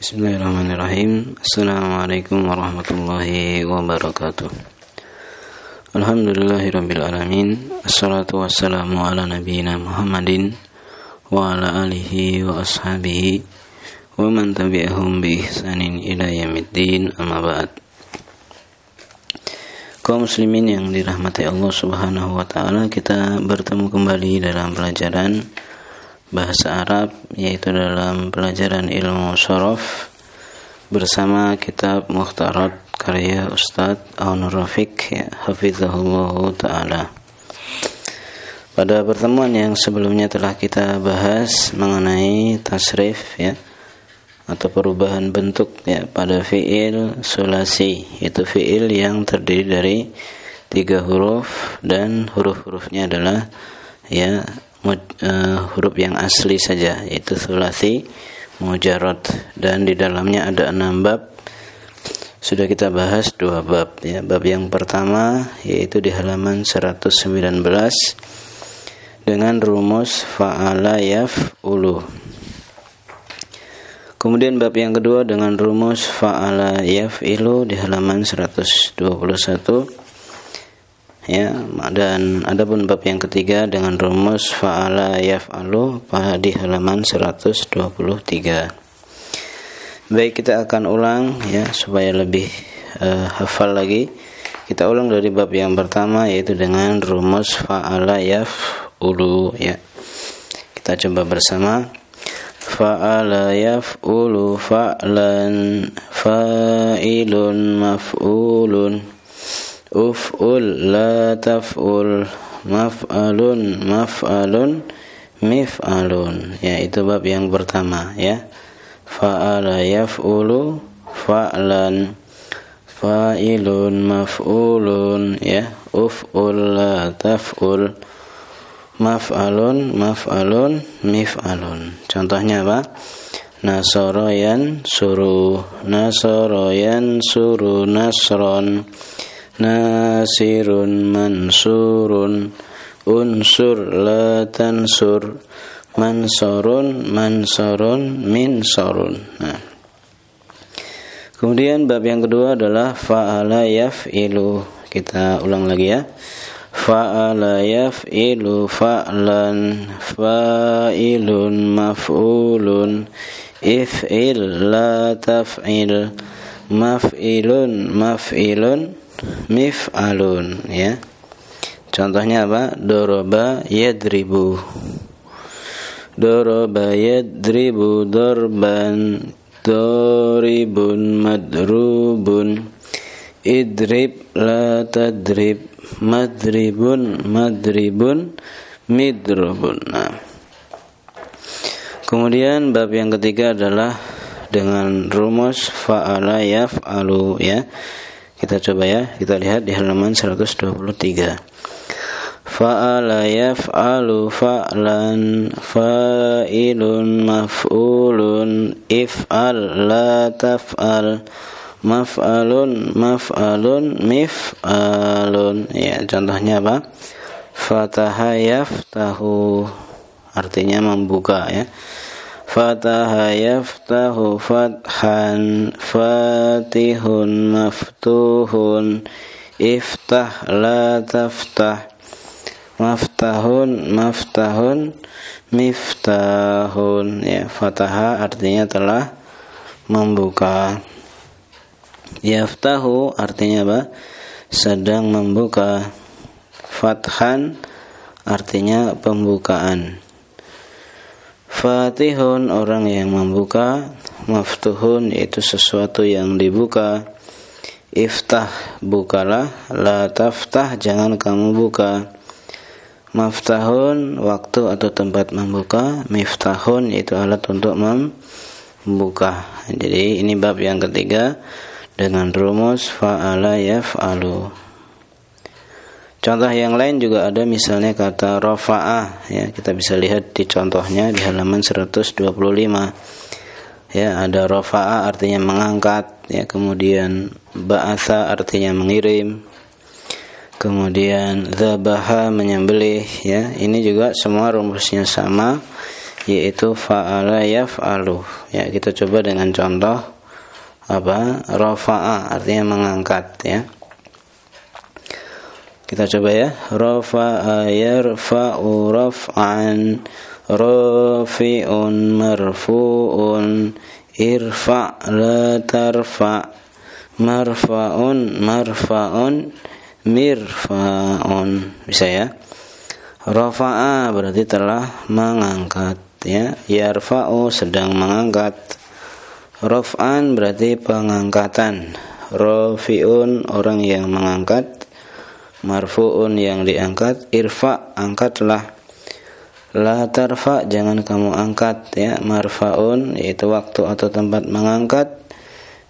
Bismillahirrahmanirrahim. Assalamualaikum warahmatullahi wabarakatuh. Alhamdulillahirrabbilalamin Assalatu wassalamu ala nabiyina Muhammadin Wa ala alihi wa ashabihi Wa man tabi'ahum bi ihsanin ila yamiddin Amma ba'd. Kaum muslimin yang dirahmati Allah subhanahu wa ta'ala Kita bertemu kembali dalam pelajaran bahasa Arab yaitu dalam pelajaran ilmu sorof bersama kitab Mukhtarat karya Ustadz Aunur Rafiq ya, Hafizahullah Ta'ala. Pada pertemuan yang sebelumnya telah kita bahas mengenai tasrif ya atau perubahan bentuk ya pada fiil sulasi. Itu fiil yang terdiri dari tiga huruf dan huruf-hurufnya adalah ya uh, huruf yang asli saja yaitu sulasi mujarrad dan di dalamnya ada enam bab. Sudah kita bahas dua bab ya. Bab yang pertama yaitu di halaman 119 dengan rumus fa'ala yaf'ulu. Kemudian bab yang kedua dengan rumus fa'ala yaf'ilu di halaman 121 ya dan adapun bab yang ketiga dengan rumus fa'ala yaf'alu di halaman 123 baik kita akan ulang ya supaya lebih uh, hafal lagi. Kita ulang dari bab yang pertama yaitu dengan rumus fa'ala yaf'ulu ya. Kita coba bersama. Fa'ala yaf'ulu fa'lan fa'ilun maf'ulun uf'ul la taf'ul maf'alun maf'alun mif'alun. Ya itu bab yang pertama ya. Fa'ala yaf'ulu fa'lan fa'ilun maf'ulun ya. Uf'ul la taf'ul maf'alun maf'alun mif'alun. Contohnya apa? Nasoroyan suruh nasoroyan suruh nasron nasirun mansurun unsur la tansur. Mansurun mansurun minsurun. Nah. Kemudian bab yang kedua adalah fa'ala yaf'ilu. Kita ulang lagi ya. Fa'ala yaf'ilu fa'lan fa'ilun maf'ulun. If'il la taf'il maf'ilun maf'ilun mif'alun ya. Contohnya apa? Doroba yadribu. Doroba yadribu dorban doribun madrubun idrib la tadrib madribun madribun midrubun nah. kemudian bab yang ketiga adalah dengan rumus fa'ala yaf'alu ya kita coba ya, kita lihat di halaman 123. Fa'ala yaf'alu fa'lan fa'ilun maf'ulun if'al la taf'al. Maf'alun maf'alun mif'alun. Ya contohnya apa? Fataha yaftahu. Artinya membuka ya fataha yaftahu fathan fatihun maftuhun iftah la taftah maftahun maftahun miftahun. Ya fataha artinya telah membuka. Yaftahu artinya apa? Sedang membuka. Fathan artinya pembukaan Fatihun orang yang membuka. Maftuhun itu sesuatu yang dibuka. Iftah bukalah. La taftah jangan kamu buka. Maftahun waktu atau tempat membuka. Miftahun itu alat untuk membuka. Jadi ini bab yang ketiga. Dengan rumus fa'ala yaf'alu Contoh yang lain juga ada misalnya kata rafa'ah ya kita bisa lihat di contohnya di halaman 125. Ya, ada rafa'ah artinya mengangkat ya kemudian ba'atha artinya mengirim. Kemudian dzabaha menyembelih ya. Ini juga semua rumusnya sama yaitu fa'ala yaf'alu ya kita coba dengan contoh apa rafa'a artinya mengangkat ya kita coba ya. Rafa'a yarfa'u raf'an rafi'un marfu'un irfa' la tarfa' marfa'un marfa'un mirfa'un. Bisa ya. Rafa'a berarti telah mengangkat ya. Yarfa'u sedang mengangkat. Raf'an berarti pengangkatan. Rafi'un orang yang mengangkat marfu'un yang diangkat. Irfa angkatlah. La tarfa jangan kamu angkat ya. Marfaun yaitu waktu atau tempat mengangkat.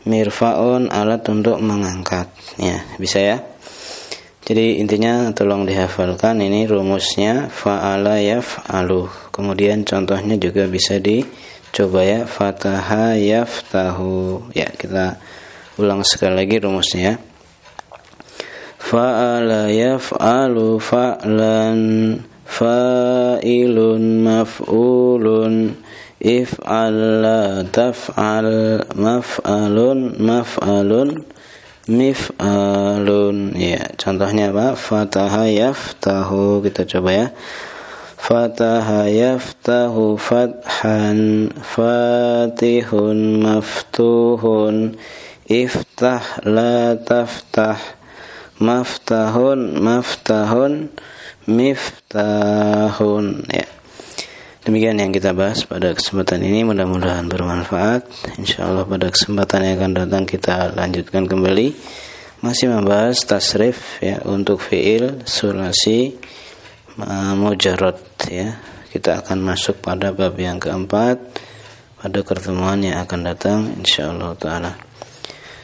Mirfaun alat untuk mengangkat ya. Bisa ya? Jadi intinya tolong dihafalkan ini rumusnya fa'ala yaf'alu. Kemudian contohnya juga bisa dicoba ya. Fataha yaftahu. Ya, kita ulang sekali lagi rumusnya ya. Fa'ala yaf'alu fa'lan fa'ilun maf'ulun. If'al la taf'al maf'alun maf'alun mif'alun. Ya contohnya apa? Fataha yaftahu. Kita coba ya. Fataha yaftahu fathan fatihun maftuhun. Iftah la taftah maftahun maftahun miftahun ya Demikian yang kita bahas pada kesempatan ini mudah-mudahan bermanfaat. Insya Allah pada kesempatan yang akan datang kita lanjutkan kembali masih membahas tasrif ya untuk fiil sulasi mujarot ya. Kita akan masuk pada bab yang keempat pada pertemuan yang akan datang insya Allah taala.